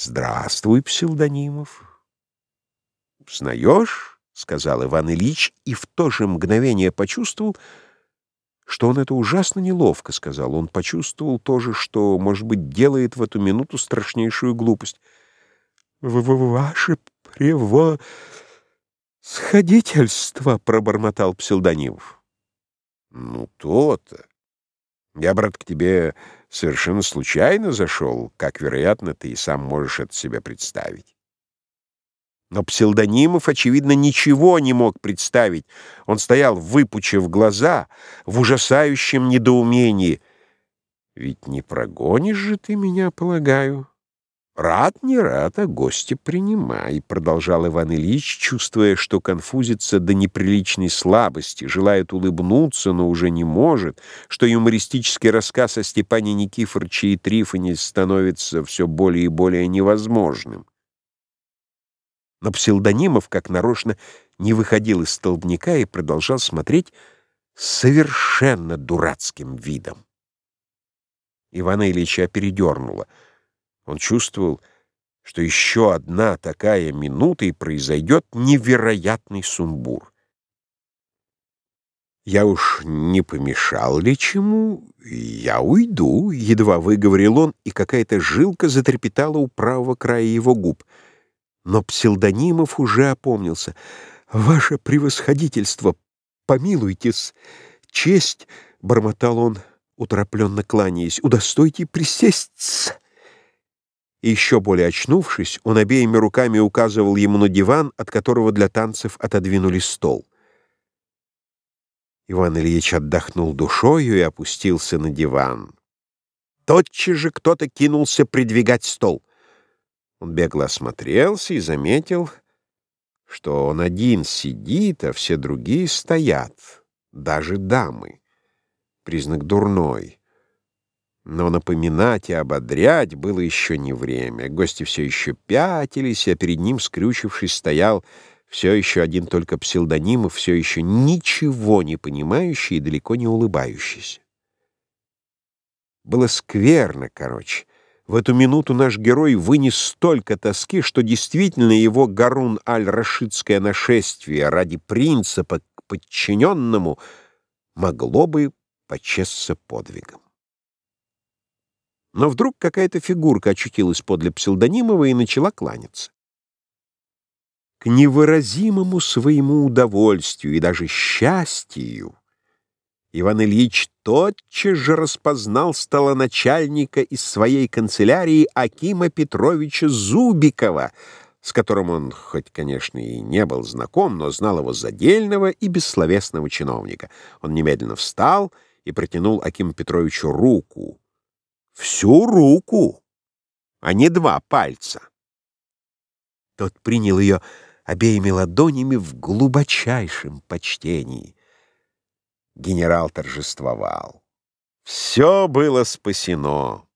Здравствуй, псевдонимов. Знаешь, сказал Иван Ильич и в то же мгновение почувствовал, что он это ужасно неловко сказал. Он почувствовал тоже, что, может быть, делает в эту минуту страшнейшую глупость. В -в «Ваше превосходительство!» — пробормотал Псилдонимов. «Ну, то-то. Я, брат, к тебе совершенно случайно зашел, как, вероятно, ты и сам можешь это себе представить». Но Псилдонимов, очевидно, ничего не мог представить. Он стоял, выпучив глаза, в ужасающем недоумении. «Ведь не прогонишь же ты меня, полагаю?» «Рад, не рад, а гостя принимай», — продолжал Иван Ильич, чувствуя, что конфузится до неприличной слабости, желает улыбнуться, но уже не может, что юмористический рассказ о Степане Никифоровиче и Трифоне становится все более и более невозможным. Но Псилдонимов, как нарочно, не выходил из столбняка и продолжал смотреть совершенно дурацким видом. Ивана Ильича передернуло — он чувствовал, что еще одна такая минута и произойдет невероятный сумбур. «Я уж не помешал ли чему? Я уйду», — едва выговорил он, и какая-то жилка затрепетала у правого края его губ. Но Псилдонимов уже опомнился. «Ваше превосходительство, помилуйтесь, честь», — бормотал он, утропленно кланяясь, — «удостойте присесть». Еще более очнувшись, он обеими руками указывал ему на диван, от которого для танцев отодвинули стол. Иван Ильич отдохнул душою и опустился на диван. Тотчас же кто-то кинулся придвигать стол. Он бегло осмотрелся и заметил, что он один сидит, а все другие стоят, даже дамы. Признак дурной. Но напоминать и ободрять было еще не время. Гости все еще пятились, а перед ним, скрючившись, стоял все еще один только псевдоним, все еще ничего не понимающий и далеко не улыбающийся. Было скверно, короче. В эту минуту наш герой вынес столько тоски, что действительно его Гарун-аль-Рашидское нашествие ради принципа к подчиненному могло бы почесться подвигом. Но вдруг какая-то фигурка очутилась подле псевдонимова и начала кланяться. К невыразимому своему удовольствию и даже счастью Иван Ильич тотчас же распознал столоначальника из своей канцелярии Акима Петровича Зубикова, с которым он, хоть, конечно, и не был знаком, но знал его задельного и бессловесного чиновника. Он немедленно встал и протянул Акиму Петровичу руку всю руку, а не два пальца. Тот принял ее обеими ладонями в глубочайшем почтении. Генерал торжествовал. Все было спасено.